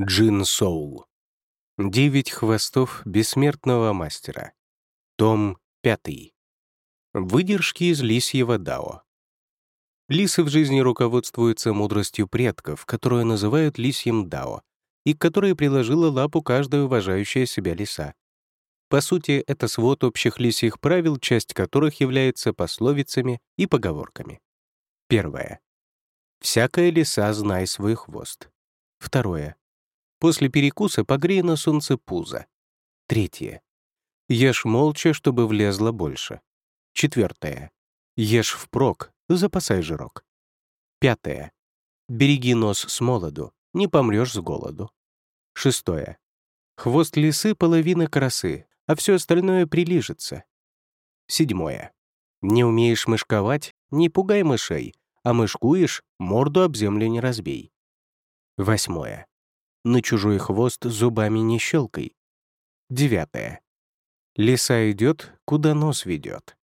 Джин Соул. Девять хвостов бессмертного мастера. Том 5. Выдержки из лисьего дао. Лисы в жизни руководствуются мудростью предков, которую называют лисьим дао, и к которой приложила лапу каждая уважающая себя лиса. По сути, это свод общих лисьих правил, часть которых является пословицами и поговорками. Первое. «Всякая лиса, знай свой хвост». Второе. После перекуса погрей на солнце пузо. Третье. Ешь молча, чтобы влезло больше. Четвертое. Ешь впрок, запасай жирок. Пятое. Береги нос с молоду, не помрешь с голоду. Шестое. Хвост лисы — половина красы, а все остальное прилижется. Седьмое. Не умеешь мышковать — не пугай мышей, а мышкуешь — морду об землю не разбей. Восьмое. На чужой хвост зубами не щелкай. Девятое. Лиса идет, куда нос ведет.